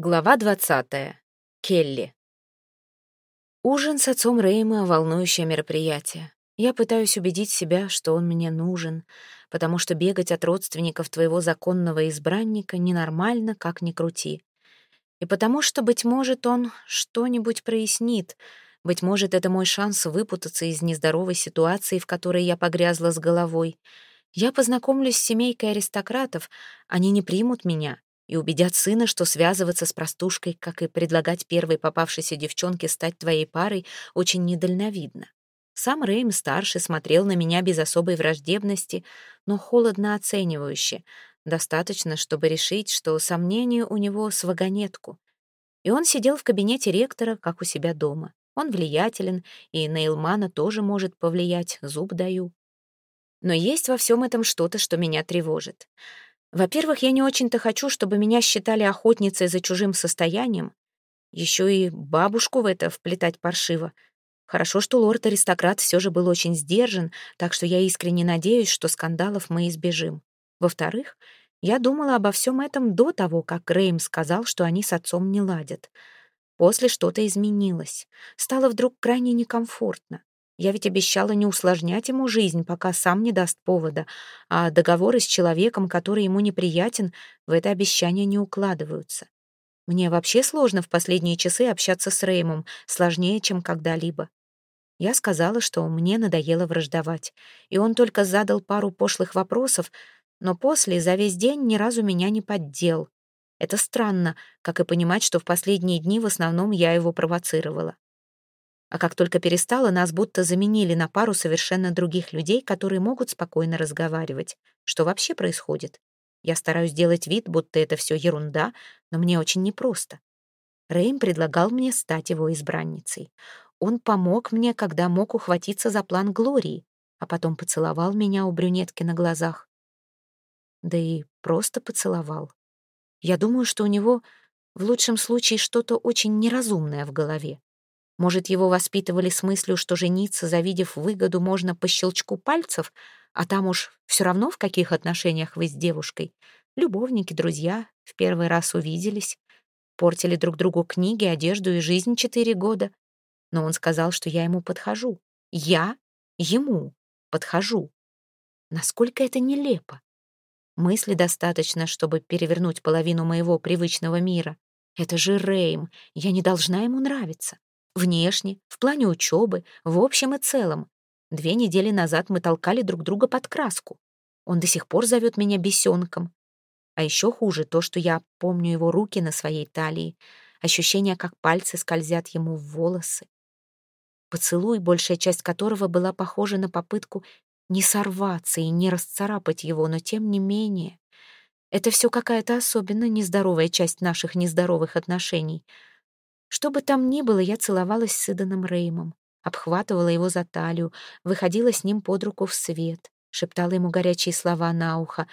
Глава 20. Келли. Ужин с отцом Рейма — волнующее мероприятие. Я пытаюсь убедить себя, что он мне нужен, потому что бегать от родственников твоего законного избранника ненормально, как ни крути. И потому что, быть может, он что-нибудь прояснит. Быть может, это мой шанс выпутаться из нездоровой ситуации, в которой я погрязла с головой. Я познакомлюсь с семейкой аристократов, они не примут меня, и убедят сына, что связываться с простушкой, как и предлагать первой попавшейся девчонке стать твоей парой, очень недальновидно. Сам Рейм-старший смотрел на меня без особой враждебности, но холодно оценивающе. Достаточно, чтобы решить, что сомнение у него с вагонетку. И он сидел в кабинете ректора, как у себя дома. Он влиятелен, и на Илмана тоже может повлиять, зуб даю. Но есть во всем этом что-то, что меня тревожит. Во-первых, я не очень-то хочу, чтобы меня считали охотницей за чужим состоянием. Еще и бабушку в это вплетать паршиво. Хорошо, что лорд-аристократ все же был очень сдержан, так что я искренне надеюсь, что скандалов мы избежим. Во-вторых, я думала обо всем этом до того, как Рейм сказал, что они с отцом не ладят. После что-то изменилось. Стало вдруг крайне некомфортно. Я ведь обещала не усложнять ему жизнь, пока сам не даст повода, а договоры с человеком, который ему неприятен, в это обещание не укладываются. Мне вообще сложно в последние часы общаться с Реймом, сложнее, чем когда-либо. Я сказала, что мне надоело враждовать, и он только задал пару пошлых вопросов, но после за весь день ни разу меня не поддел. Это странно, как и понимать, что в последние дни в основном я его провоцировала. А как только перестала, нас будто заменили на пару совершенно других людей, которые могут спокойно разговаривать. Что вообще происходит? Я стараюсь делать вид, будто это все ерунда, но мне очень непросто. Рейм предлагал мне стать его избранницей. Он помог мне, когда мог ухватиться за план Глории, а потом поцеловал меня у брюнетки на глазах. Да и просто поцеловал. Я думаю, что у него в лучшем случае что-то очень неразумное в голове. Может, его воспитывали с мыслью, что жениться, завидев выгоду, можно по щелчку пальцев, а там уж все равно в каких отношениях вы с девушкой. Любовники, друзья, в первый раз увиделись, портили друг другу книги, одежду и жизнь четыре года. Но он сказал, что я ему подхожу. Я ему подхожу. Насколько это нелепо. Мысли достаточно, чтобы перевернуть половину моего привычного мира. Это же Рейм, я не должна ему нравиться. Внешне, в плане учебы, в общем и целом. Две недели назад мы толкали друг друга под краску. Он до сих пор зовет меня бесенком. А еще хуже то, что я помню его руки на своей талии, ощущение, как пальцы скользят ему в волосы. Поцелуй, большая часть которого была похожа на попытку не сорваться и не расцарапать его, но тем не менее. Это все какая-то особенно нездоровая часть наших нездоровых отношений — что бы там ни было, я целовалась с Иданом Реймом, обхватывала его за талию, выходила с ним под руку в свет, шептала ему горячие слова на ухо.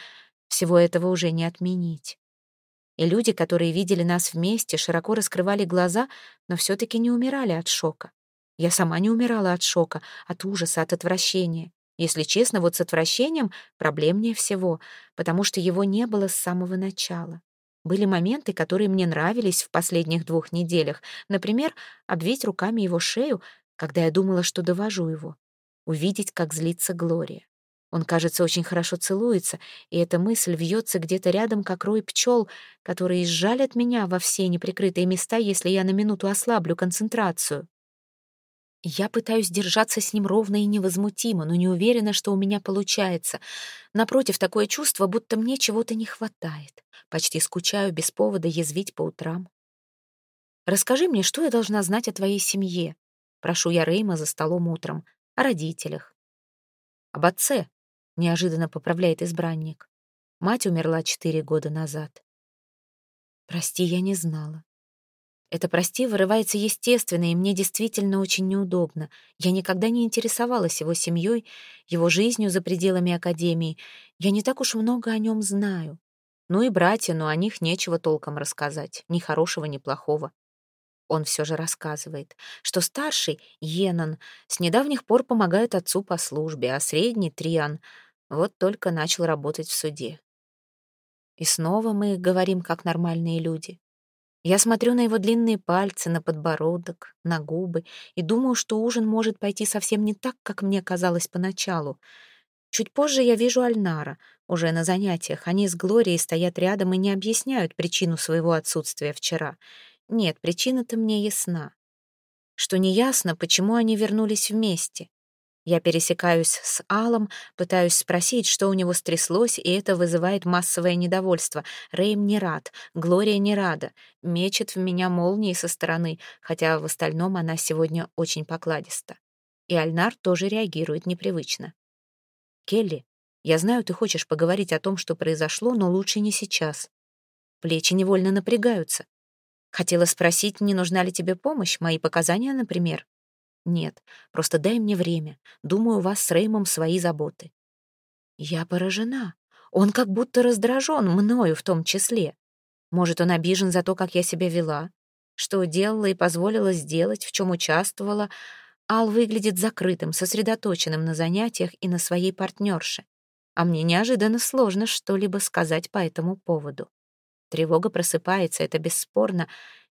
Всего этого уже не отменить. И люди, которые видели нас вместе, широко раскрывали глаза, но все-таки не умирали от шока. Я сама не умирала от шока, от ужаса, от отвращения. Если честно, вот с отвращением проблемнее всего, потому что его не было с самого начала. Были моменты, которые мне нравились в последних двух неделях. Например, обвить руками его шею, когда я думала, что довожу его. Увидеть, как злится Глория. Он, кажется, очень хорошо целуется, и эта мысль вьется где-то рядом, как рой пчел, которые изжалят меня во все неприкрытые места, если я на минуту ослаблю концентрацию. Я пытаюсь держаться с ним ровно и невозмутимо, но не уверена, что у меня получается. Напротив, такое чувство, будто мне чего-то не хватает. Почти скучаю без повода язвить по утрам. «Расскажи мне, что я должна знать о твоей семье?» Прошу я Рейма за столом утром. О родителях. «Об отце», — неожиданно поправляет избранник. Мать умерла четыре года назад. «Прости, я не знала. Это «прости» вырывается естественно, и мне действительно очень неудобно. Я никогда не интересовалась его семьей, его жизнью за пределами Академии. Я не так уж много о нем знаю. Ну и братья, но о них нечего толком рассказать, ни хорошего, ни плохого. Он все же рассказывает, что старший, Йенан, с недавних пор помогает отцу по службе, а средний, Триан, вот только начал работать в суде. И снова мы говорим как нормальные люди. Я смотрю на его длинные пальцы, на подбородок, на губы и думаю, что ужин может пойти совсем не так, как мне казалось поначалу. Чуть позже я вижу Альнара, уже на занятиях. Они с Глорией стоят рядом и не объясняют причину своего отсутствия вчера. Нет, причина-то мне ясна. Что неясно, почему они вернулись вместе. Я пересекаюсь с Алом, пытаюсь спросить, что у него стряслось, и это вызывает массовое недовольство. Рейм не рад, Глория не рада, мечет в меня молнии со стороны, хотя в остальном она сегодня очень покладиста. И Альнар тоже реагирует непривычно. «Келли, я знаю, ты хочешь поговорить о том, что произошло, но лучше не сейчас». Плечи невольно напрягаются. Хотела спросить, не нужна ли тебе помощь, мои показания, например. Нет, просто дай мне время. Думаю, у вас с Реймом свои заботы. Я поражена. Он как будто раздражен мною в том числе. Может, он обижен за то, как я себя вела, что делала и позволила сделать, в чем участвовала. Ал выглядит закрытым, сосредоточенным на занятиях и на своей партнерше. А мне неожиданно сложно что-либо сказать по этому поводу. Тревога просыпается, это бесспорно.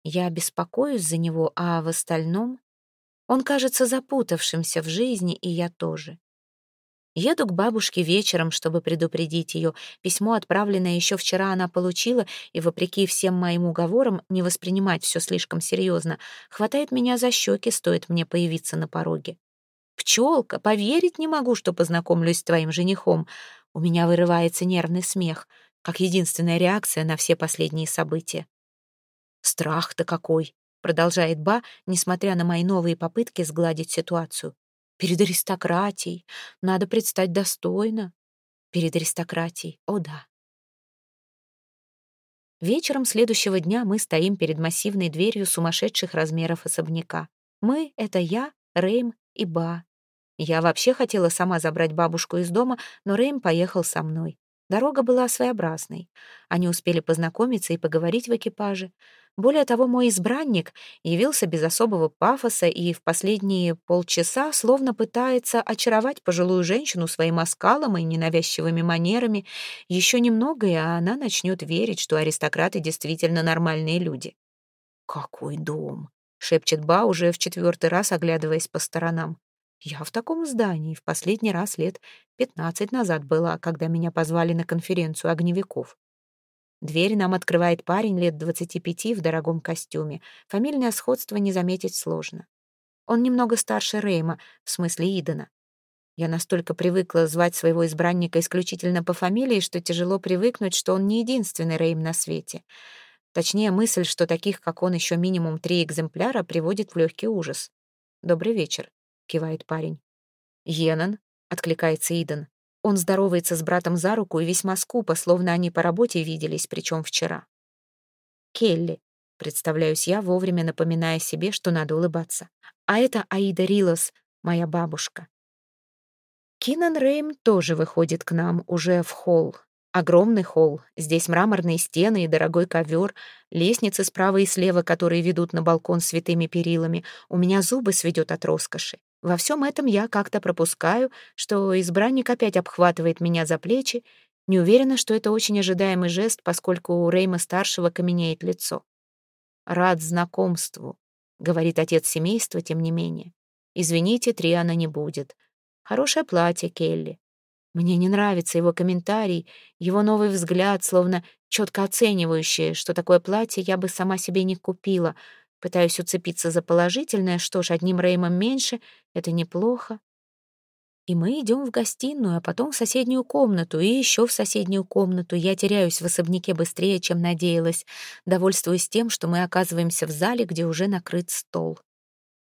Я беспокоюсь за него, а в остальном он кажется запутавшимся в жизни, и я тоже. Еду к бабушке вечером, чтобы предупредить ее. Письмо, отправленное еще вчера, она получила, и, вопреки всем моим уговорам, не воспринимать все слишком серьезно, хватает меня за щеки, стоит мне появиться на пороге. «Пчелка, поверить не могу, что познакомлюсь с твоим женихом». У меня вырывается нервный смех, как единственная реакция на все последние события. Страх-то какой! Продолжает Ба, несмотря на мои новые попытки сгладить ситуацию. Перед аристократией надо предстать достойно. Перед аристократией, о да. Вечером следующего дня мы стоим перед массивной дверью сумасшедших размеров особняка. Мы — это я, Рейм и Ба. Я вообще хотела сама забрать бабушку из дома, но Рейм поехал со мной. Дорога была своеобразной. Они успели познакомиться и поговорить в экипаже. Более того, мой избранник явился без особого пафоса и в последние полчаса словно пытается очаровать пожилую женщину своим оскалом и ненавязчивыми манерами. Еще немного, и она начнет верить, что аристократы действительно нормальные люди. «Какой дом!» — шепчет Ба уже в четвертый раз, оглядываясь по сторонам. Я в таком здании в последний раз лет пятнадцать назад была, когда меня позвали на конференцию огневиков. Дверь нам открывает парень лет двадцати пяти в дорогом костюме. Фамильное сходство не заметить сложно. Он немного старше Рейма, в смысле Идана. Я настолько привыкла звать своего избранника исключительно по фамилии, что тяжело привыкнуть, что он не единственный Рейм на свете. Точнее, мысль, что таких, как он, еще минимум три экземпляра, приводит в легкий ужас. «Добрый вечер», — кивает парень. «Йеннон», — откликается Иден. Он здоровается с братом за руку и весьма скупо, словно они по работе виделись, причем вчера. «Келли», — представляюсь я, вовремя напоминая себе, что надо улыбаться. «А это Аида Рилос, моя бабушка». Кинан Рейм тоже выходит к нам уже в холл, Огромный холл. Здесь мраморные стены и дорогой ковер, лестницы справа и слева, которые ведут на балкон с святыми перилами. У меня зубы сведет от роскоши. Во всем этом я как-то пропускаю, что избранник опять обхватывает меня за плечи. Не уверена, что это очень ожидаемый жест, поскольку у Рейма-старшего каменеет лицо. «Рад знакомству», — говорит отец семейства, тем не менее. «Извините, Триана не будет. Хорошее платье, Келли. Мне не нравится его комментарий, его новый взгляд, словно четко оценивающий, что такое платье я бы сама себе не купила. Пытаюсь уцепиться за положительное, что ж, одним Реймом меньше, это неплохо. И мы идем в гостиную, а потом в соседнюю комнату, и еще в соседнюю комнату. Я теряюсь в особняке быстрее, чем надеялась, довольствуясь тем, что мы оказываемся в зале, где уже накрыт стол.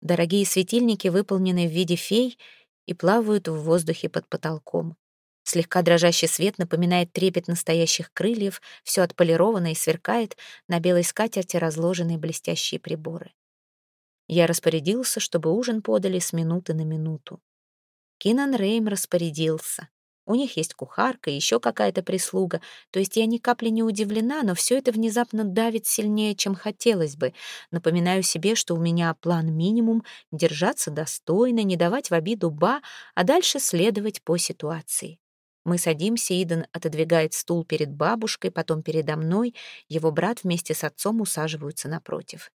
Дорогие светильники выполнены в виде фей и плавают в воздухе под потолком. Слегка дрожащий свет напоминает трепет настоящих крыльев, все отполировано и сверкает, на белой скатерти разложенные блестящие приборы. Я распорядился, чтобы ужин подали с минуты на минуту. Кинан Рейм распорядился. У них есть кухарка и еще какая-то прислуга, то есть я ни капли не удивлена, но все это внезапно давит сильнее, чем хотелось бы. Напоминаю себе, что у меня план минимум — держаться достойно, не давать в обиду ба, а дальше следовать по ситуации. Мы садимся, Иден отодвигает стул перед бабушкой, потом передо мной, его брат вместе с отцом усаживаются напротив.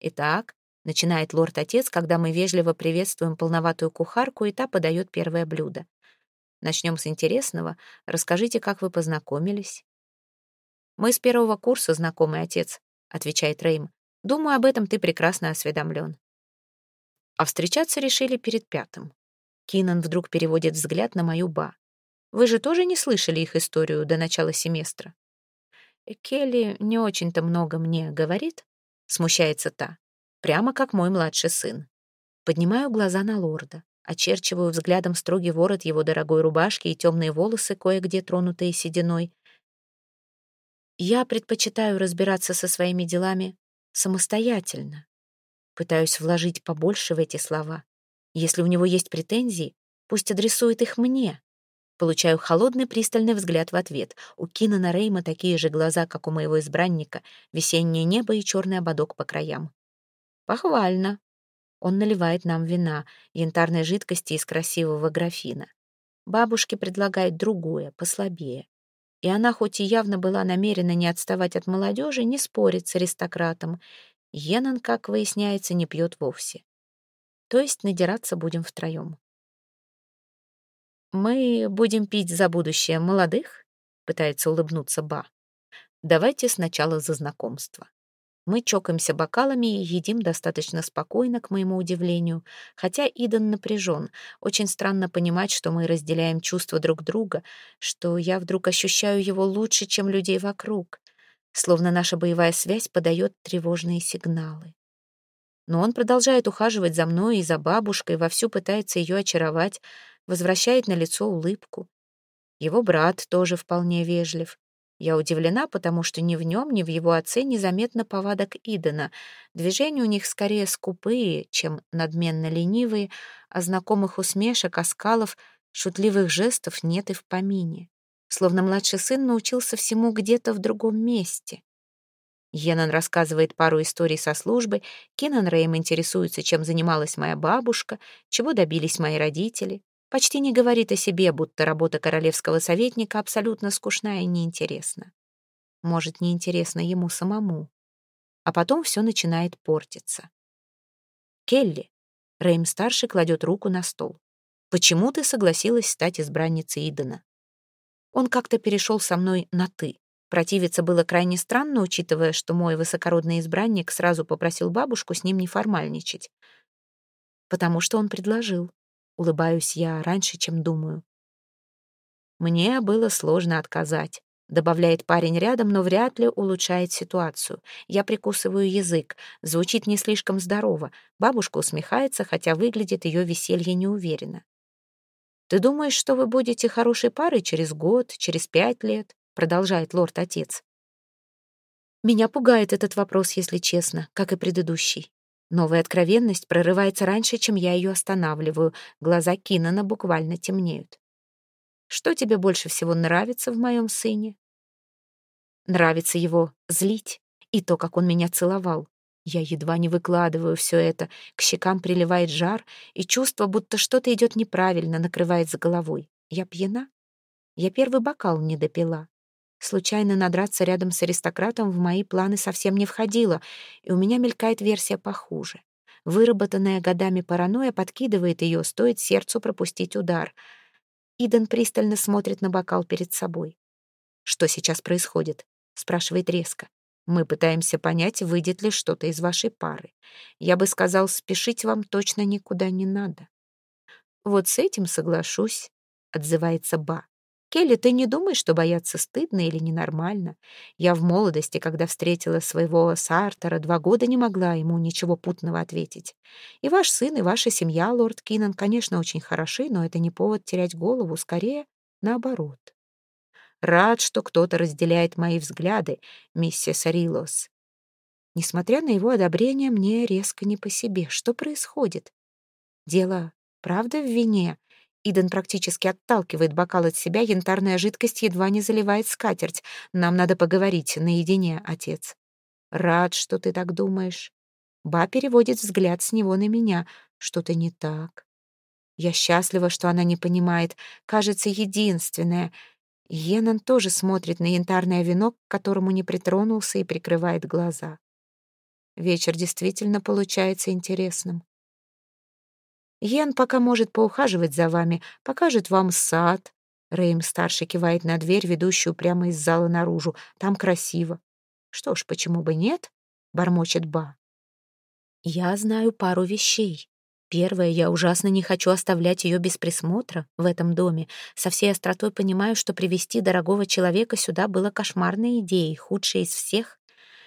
Итак, начинает лорд-отец, когда мы вежливо приветствуем полноватую кухарку, и та подает первое блюдо. Начнем с интересного. Расскажите, как вы познакомились. Мы с первого курса знакомый отец, отвечает Рейм. Думаю, об этом ты прекрасно осведомлен. А встречаться решили перед пятым. Кинан вдруг переводит взгляд на мою ба. Вы же тоже не слышали их историю до начала семестра? Келли не очень-то много мне говорит, смущается та, прямо как мой младший сын. Поднимаю глаза на лорда, очерчиваю взглядом строгий ворот его дорогой рубашки и темные волосы, кое-где тронутые сединой. Я предпочитаю разбираться со своими делами самостоятельно. Пытаюсь вложить побольше в эти слова. Если у него есть претензии, пусть адресует их мне. Получаю холодный пристальный взгляд в ответ. У Кинана Рейма такие же глаза, как у моего избранника, весеннее небо и черный ободок по краям. Похвально. Он наливает нам вина, янтарной жидкости из красивого графина. Бабушке предлагает другое, послабее. И она, хоть и явно была намерена не отставать от молодежи, не спорит с аристократом. Йеннон, как выясняется, не пьет вовсе. То есть надираться будем втроем. «Мы будем пить за будущее молодых?» — пытается улыбнуться Ба. «Давайте сначала за знакомство». Мы чокаемся бокалами и едим достаточно спокойно, к моему удивлению, хотя Идан напряжен. Очень странно понимать, что мы разделяем чувства друг друга, что я вдруг ощущаю его лучше, чем людей вокруг, словно наша боевая связь подает тревожные сигналы. Но он продолжает ухаживать за мной и за бабушкой, вовсю пытается ее очаровать, возвращает на лицо улыбку. Его брат тоже вполне вежлив. Я удивлена, потому что ни в нем, ни в его отце незаметно повадок Идена. Движения у них скорее скупые, чем надменно ленивые, а знакомых усмешек, оскалов, шутливых жестов нет и в помине. Словно младший сын научился всему где-то в другом месте. Йеннон рассказывает пару историй со службы, Кинан Рейм интересуется, чем занималась моя бабушка, чего добились мои родители. Почти не говорит о себе, будто работа королевского советника абсолютно скучна и неинтересна. Может, неинтересно ему самому. А потом все начинает портиться. «Келли», — Рейм-старший кладет руку на стол, «почему ты согласилась стать избранницей Идена?» Он как-то перешел со мной на «ты». Противиться было крайне странно, учитывая, что мой высокородный избранник сразу попросил бабушку с ним не формальничать. Потому что он предложил. Улыбаюсь я раньше, чем думаю. Мне было сложно отказать. Добавляет парень рядом, но вряд ли улучшает ситуацию. Я прикусываю язык. Звучит не слишком здорово. Бабушка усмехается, хотя выглядит ее веселье неуверенно. «Ты думаешь, что вы будете хорошей парой через год, через пять лет?» Продолжает лорд-отец. Меня пугает этот вопрос, если честно, как и предыдущий. Новая откровенность прорывается раньше, чем я ее останавливаю. Глаза Кинана буквально темнеют. Что тебе больше всего нравится в моем сыне? Нравится его злить и то, как он меня целовал. Я едва не выкладываю все это, к щекам приливает жар, и чувство, будто что-то идет неправильно, накрывает за головой. Я пьяна? Я первый бокал не допила. Случайно надраться рядом с аристократом в мои планы совсем не входило, и у меня мелькает версия похуже. Выработанная годами паранойя подкидывает ее, стоит сердцу пропустить удар. Иден пристально смотрит на бокал перед собой. «Что сейчас происходит?» — спрашивает резко. «Мы пытаемся понять, выйдет ли что-то из вашей пары. Я бы сказал, спешить вам точно никуда не надо». «Вот с этим соглашусь», — отзывается Ба. Келли, ты не думаешь, что бояться стыдно или ненормально? Я в молодости, когда встретила своего Сартера, два года не могла ему ничего путного ответить. И ваш сын, и ваша семья, лорд Кинан, конечно, очень хороши, но это не повод терять голову, скорее наоборот. Рад, что кто-то разделяет мои взгляды, миссис Арилос. Несмотря на его одобрение, мне резко не по себе. Что происходит? Дело правда в вине? Иден практически отталкивает бокал от себя, янтарная жидкость едва не заливает скатерть. Нам надо поговорить наедине, отец. Рад, что ты так думаешь. Ба переводит взгляд с него на меня. Что-то не так. Я счастлива, что она не понимает. Кажется, единственная. Йеннон тоже смотрит на янтарное вино, к которому не притронулся и прикрывает глаза. Вечер действительно получается интересным. Йен пока может поухаживать за вами, покажет вам сад. Рейм-старший кивает на дверь, ведущую прямо из зала наружу. Там красиво. Что ж, почему бы нет? Бормочет Ба. Я знаю пару вещей. Первое, я ужасно не хочу оставлять ее без присмотра в этом доме. Со всей остротой понимаю, что привести дорогого человека сюда было кошмарной идеей, худшей из всех.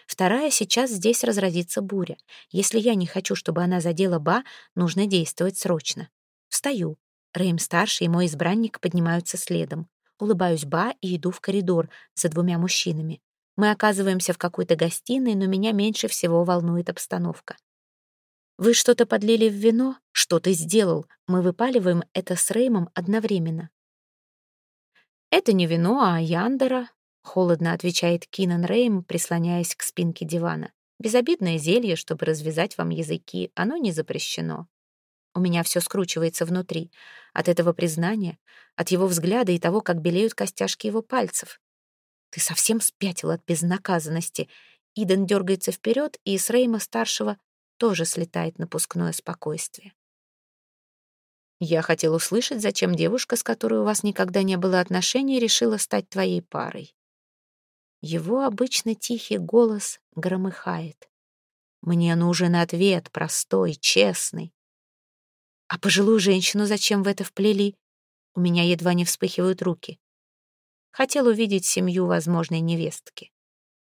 Вторая, сейчас здесь разразится буря. Если я не хочу, чтобы она задела Ба, нужно действовать срочно. Встаю. Рэйм-старший и мой избранник поднимаются следом. Улыбаюсь Ба и иду в коридор за двумя мужчинами. Мы оказываемся в какой-то гостиной, но меня меньше всего волнует обстановка. Вы что-то подлили в вино? Что ты сделал? Мы выпаливаем это с Реймом одновременно. Это не вино, а яндера, холодно отвечает Кинан Рейм, прислоняясь к спинке дивана. Безобидное зелье, чтобы развязать вам языки, оно не запрещено. У меня все скручивается внутри. От этого признания, от его взгляда и того, как белеют костяшки его пальцев. Ты совсем спятил от безнаказанности. Иден дергается вперед, и с Рейма-старшего тоже слетает напускное спокойствие. Я хотел услышать, зачем девушка, с которой у вас никогда не было отношений, решила стать твоей парой. Его обычно тихий голос громыхает. Мне нужен ответ, простой, честный. А пожилую женщину зачем в это вплели? У меня едва не вспыхивают руки. Хотел увидеть семью возможной невестки.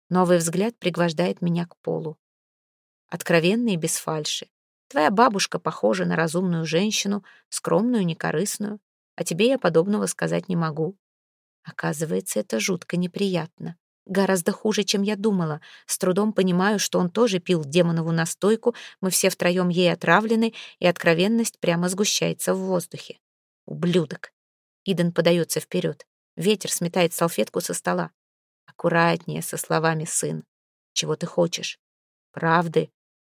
Новый взгляд пригвождает меня к полу откровенный и без фальши. Твоя бабушка похожа на разумную женщину, скромную, некорыстную, а тебе я подобного сказать не могу. Оказывается, это жутко неприятно. Гораздо хуже, чем я думала. С трудом понимаю, что он тоже пил демонову настойку, мы все втроем ей отравлены, и откровенность прямо сгущается в воздухе. Ублюдок. Иден подается вперед. Ветер сметает салфетку со стола. Аккуратнее со словами «сын». Чего ты хочешь? Правды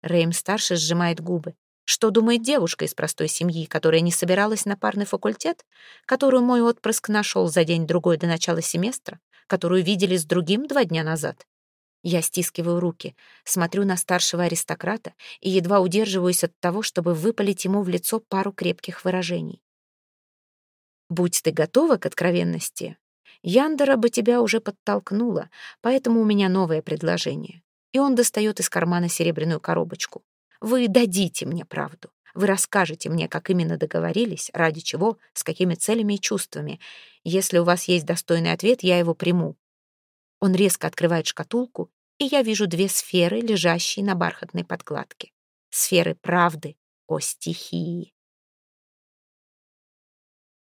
Рэйм-старший сжимает губы. Что думает девушка из простой семьи, которая не собиралась на парный факультет, которую мой отпрыск нашел за день-другой до начала семестра, которую видели с другим два дня назад? Я стискиваю руки, смотрю на старшего аристократа и едва удерживаюсь от того, чтобы выпалить ему в лицо пару крепких выражений. «Будь ты готова к откровенности, Яндера бы тебя уже подтолкнула, поэтому у меня новое предложение и он достает из кармана серебряную коробочку. «Вы дадите мне правду. Вы расскажете мне, как именно договорились, ради чего, с какими целями и чувствами. Если у вас есть достойный ответ, я его приму». Он резко открывает шкатулку, и я вижу две сферы, лежащие на бархатной подкладке. Сферы правды о стихии.